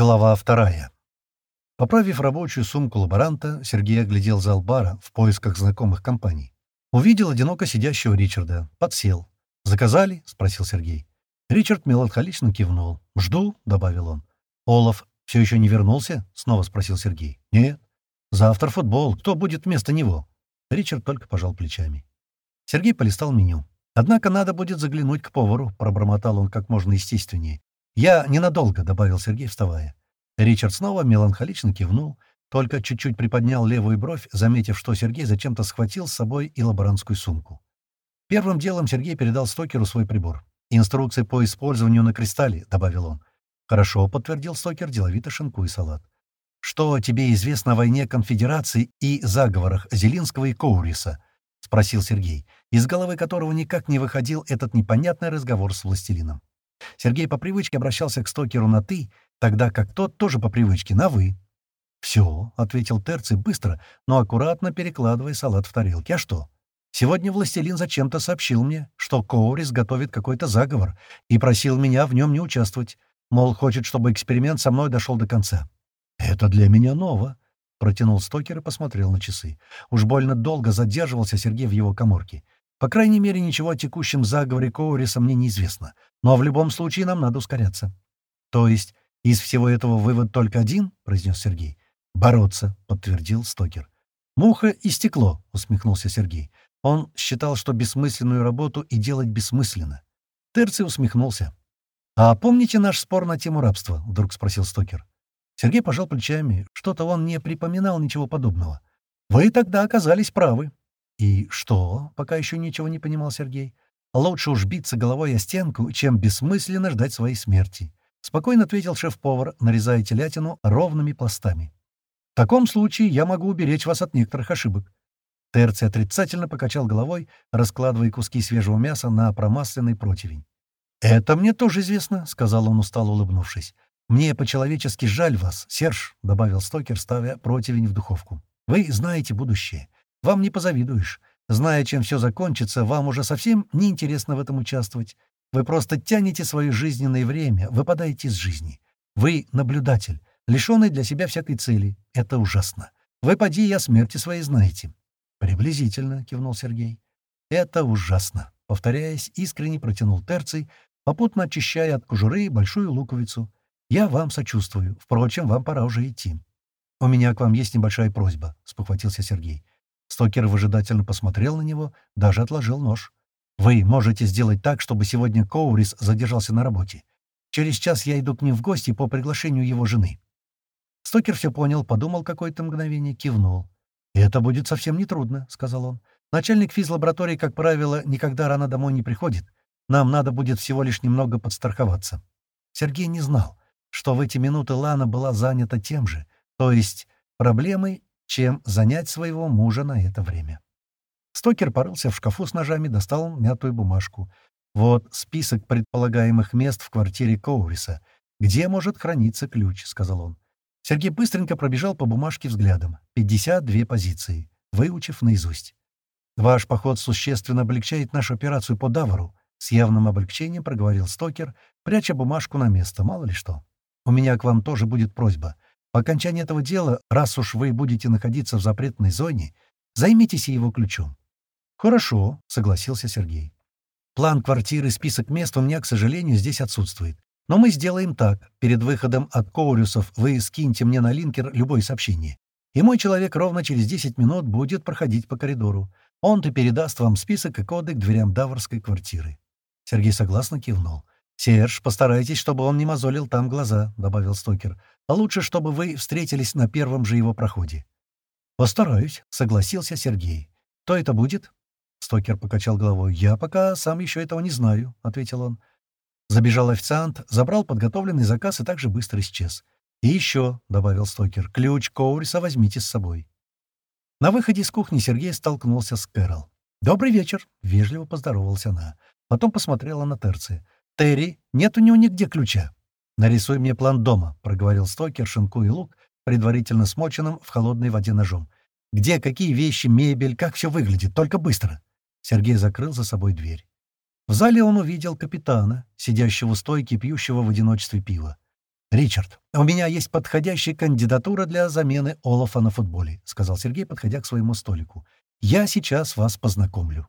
Глава вторая. Поправив рабочую сумку лаборанта, Сергей оглядел зал бара в поисках знакомых компаний. Увидел одиноко сидящего Ричарда. Подсел. «Заказали?» — спросил Сергей. Ричард меланхолично кивнул. «Жду», — добавил он. «Олаф все еще не вернулся?» — снова спросил Сергей. «Нет». «Завтра футбол. Кто будет вместо него?» Ричард только пожал плечами. Сергей полистал меню. «Однако надо будет заглянуть к повару», — пробормотал он как можно естественнее. «Я ненадолго», — добавил Сергей, вставая. Ричард снова меланхолично кивнул, только чуть-чуть приподнял левую бровь, заметив, что Сергей зачем-то схватил с собой и лаборантскую сумку. Первым делом Сергей передал Стокеру свой прибор. «Инструкции по использованию на кристалле», — добавил он. «Хорошо», — подтвердил Стокер, деловито шинкуя салат. «Что тебе известно о войне конфедерации и заговорах Зелинского и Коуриса?» — спросил Сергей, из головы которого никак не выходил этот непонятный разговор с властелином. Сергей по привычке обращался к Стокеру на «ты», тогда как тот тоже по привычке на «вы». «Все», — ответил Терций быстро, но аккуратно перекладывая салат в тарелки. «А что? Сегодня властелин зачем-то сообщил мне, что Коурис готовит какой-то заговор и просил меня в нем не участвовать. Мол, хочет, чтобы эксперимент со мной дошел до конца. «Это для меня ново», — протянул Стокер и посмотрел на часы. Уж больно долго задерживался Сергей в его коморке. По крайней мере, ничего о текущем заговоре Коуриса мне неизвестно. Но в любом случае нам надо ускоряться. То есть из всего этого вывод только один, — произнес Сергей. «Бороться», — подтвердил Стокер. «Муха и стекло», — усмехнулся Сергей. Он считал, что бессмысленную работу и делать бессмысленно. Терций усмехнулся. «А помните наш спор на тему рабства?» — вдруг спросил Стокер. Сергей пожал плечами. Что-то он не припоминал ничего подобного. «Вы тогда оказались правы. «И что?» — пока еще ничего не понимал Сергей. «Лучше уж биться головой о стенку, чем бессмысленно ждать своей смерти», — спокойно ответил шеф-повар, нарезая телятину ровными пластами. «В таком случае я могу уберечь вас от некоторых ошибок». Терций отрицательно покачал головой, раскладывая куски свежего мяса на промасленный противень. «Это мне тоже известно», — сказал он, устало улыбнувшись. «Мне по-человечески жаль вас, Серж», — добавил Стокер, ставя противень в духовку. «Вы знаете будущее. Вам не позавидуешь. Зная, чем все закончится, вам уже совсем неинтересно в этом участвовать. Вы просто тянете свое жизненное время, выпадаете из жизни. Вы — наблюдатель, лишенный для себя всякой цели. Это ужасно. Вы, поди, и о смерти своей знаете». «Приблизительно», — кивнул Сергей. «Это ужасно», — повторяясь, искренне протянул терций, попутно очищая от кожуры большую луковицу. «Я вам сочувствую. Впрочем, вам пора уже идти». «У меня к вам есть небольшая просьба», — спохватился Сергей. Стокер выжидательно посмотрел на него, даже отложил нож. «Вы можете сделать так, чтобы сегодня Коурис задержался на работе. Через час я иду к ним в гости по приглашению его жены». Стокер все понял, подумал какое-то мгновение, кивнул. «Это будет совсем нетрудно», — сказал он. «Начальник физлаборатории, как правило, никогда рано домой не приходит. Нам надо будет всего лишь немного подстраховаться». Сергей не знал, что в эти минуты Лана была занята тем же, то есть проблемой чем занять своего мужа на это время. Стокер порылся в шкафу с ножами, достал мятую бумажку. «Вот список предполагаемых мест в квартире Коуриса. Где может храниться ключ?» — сказал он. Сергей быстренько пробежал по бумажке взглядом. 52 позиции, выучив наизусть. «Ваш поход существенно облегчает нашу операцию по Давару», — с явным облегчением проговорил Стокер, пряча бумажку на место, мало ли что. «У меня к вам тоже будет просьба. По окончании этого дела, раз уж вы будете находиться в запретной зоне, займитесь его ключом». «Хорошо», — согласился Сергей. «План квартиры, список мест у меня, к сожалению, здесь отсутствует. Но мы сделаем так. Перед выходом от Коурюсов вы скиньте мне на линкер любое сообщение. И мой человек ровно через 10 минут будет проходить по коридору. Он-то передаст вам список и коды к дверям Даварской квартиры». Сергей согласно кивнул. «Серж, постарайтесь, чтобы он не мозолил там глаза», — добавил Стокер. «А лучше, чтобы вы встретились на первом же его проходе». «Постараюсь», — согласился Сергей. «Кто это будет?» Стокер покачал головой. «Я пока сам еще этого не знаю», — ответил он. Забежал официант, забрал подготовленный заказ и также быстро исчез. «И еще», — добавил Стокер, — «ключ Коуриса возьмите с собой». На выходе из кухни Сергей столкнулся с Кэрол. «Добрый вечер», — вежливо поздоровалась она. Потом посмотрела на Терция. «Терри, нет у него нигде ключа». «Нарисуй мне план дома», — проговорил Стокер, шинку и лук, предварительно смоченным в холодной воде ножом. «Где какие вещи, мебель, как все выглядит, только быстро». Сергей закрыл за собой дверь. В зале он увидел капитана, сидящего у стойки, пьющего в одиночестве пива. «Ричард, у меня есть подходящая кандидатура для замены Олафа на футболе», — сказал Сергей, подходя к своему столику. «Я сейчас вас познакомлю».